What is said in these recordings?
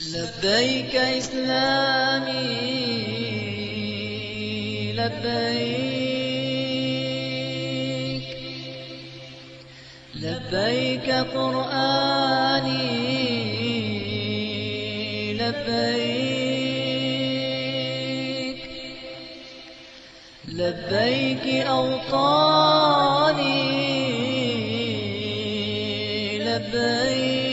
لبيك إسلامي لبيك لبيك قرآني لبيك لبيك أوطاني لبيك.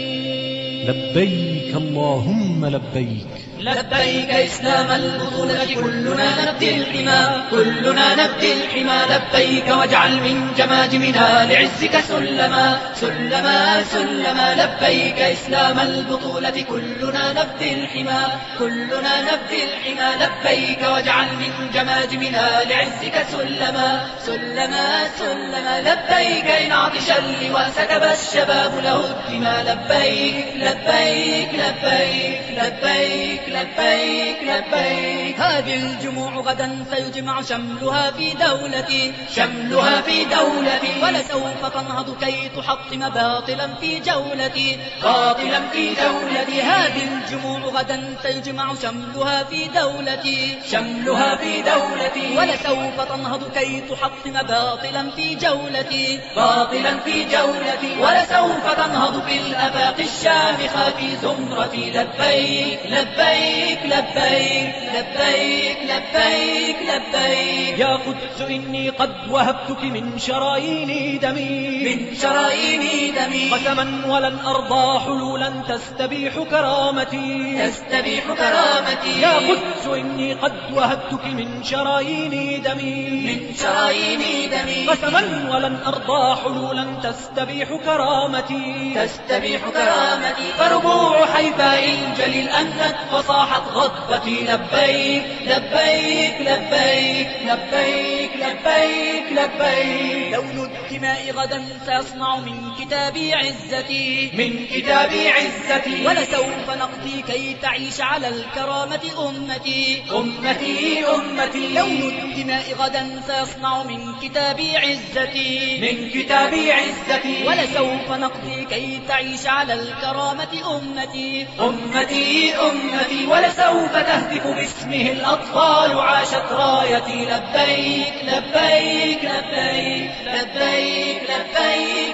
لبيك. اللهم لبيك. لبيك إسلام البطولة كلنا نبدي الحمى كلنا نبدي الحمى. لبيك واجعل من جماجمنا لعزك سلما سلما سلما. لبيك إسلام البطولة كلنا نبدي الحمى كلنا نبدي الحمى. لبيك واجعل من جماجمنا لعزك سلما سلما سلما. لبيك إن عطش اللواء سكب الشباب له الدماء. لبيك لبيك لبيك لبيك لبيك. لبيك هذه الجموع غدا سيجمع شملها في دولتي شملها في دولتي ولسوف تنهض كي تحطم باطلا في جولتي باطلا في دولتي هذه الجموع غدا سيجمع شملها في دولتي شملها في دولتي ولسوف تنهض كي تحطم باطلا في جولتي باطلا في جولتي ولسوف تنهض في الآفاق الشامخة في زمرتي لبيك لبيك. لبيك لبيك لبيك لبيك يا قدس إني قد وهبتك من شرايين دمي. من شرايين دمي قسما ولن أرضى حلولا تستبيح كرامتي. تستبيح كرامتي. يا قدس إني قد وهبتك من شرايين دمي. من شرايين دمي. قسما ولن أرضى حلولا تستبيح كرامتي. تستبيح كرامتي. فربوع حيفاء الجليل أنت فصاحت غضبتي. لبيك لبيك لبيك لبيك لبيك لبيك. لون الدماء غدا سيصنع من كتابي عزتي من كتابي عزتي. ولسوف نقضي كي تعيش على الكرامة أمتي. أمتي أمتي. لون الدماء غدا سيصنع من كتابي عزتي. من كتابي عزتي. ولسوف نقضي كي تعيش على الكرامة أمتي. أمتي أمتي. ولسوف تهتف باسمه الأطفال عاشت رايتي. لبيك لبيك لبيك لبيك لبيك لبيك.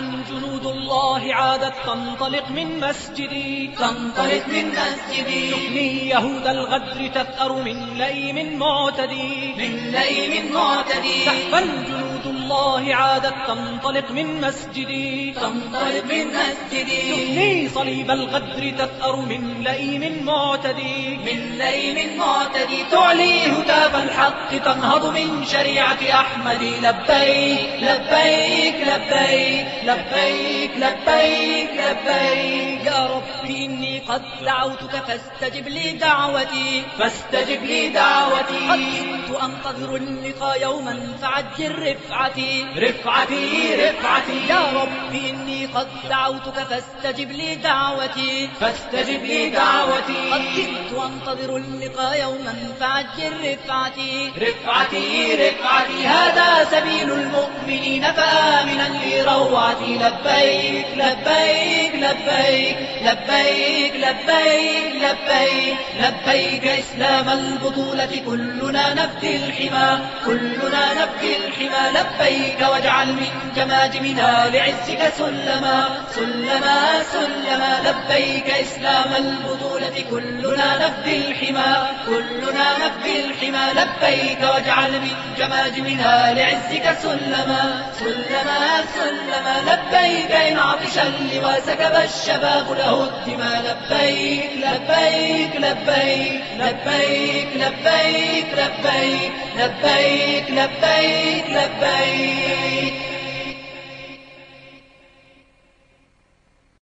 جنود الله عادت تنطلق من مسجدي. تنطلق من مسجدي. تغني يهود الغدر تثأر من لئيم معتدي. من لئيم معتدي. زحفا جنود الله عادت تنطلق من مسجدي. تنطلق من مسجدي. تغني صليب الغدر تثأر من لئيم معتدي. من لئيم معتدي. تعلي هتاف الحق تنهض من شريعة أحمد. لبيك لبيك لبيك لبيك لبيك لبيك. رب إني قد دعوتك فاستجب لي دعوتي. فاستجب لي دعوتي. قد كنت أنتظر اللقاء يوما فعجل رفعتي. رفعتي رفعتي. يا رب إني قد دعوتك فاستجب لي دعوتي. فاستجب لي دعوتي. قد كنت أنتظر اللقاء يوما فعجل رفعتي. رفعتي رفعتي. هذا سبيل المؤمنين فآمنا لروعتي لبيك لبيك لبيك لبيك لبيك لبيك لبيك. إسلام البطولة كلنا نبدي الحمى كلنا نبدي الحمى. لبيك واجعل من جماجمنا لعزك سلما سلما سلما. لبيك إسلام البطولة كلنا نبدي الحمى كلنا نبدي الحمى. لبيك واجعل من جماجمنا لعزك سلما. سلما سلما لبيك إن عطش اللواء سكب الشباب له الدماء. لبيك لبيك لبيك لبيك لبيك لبيك لبيك لبيك لبيك.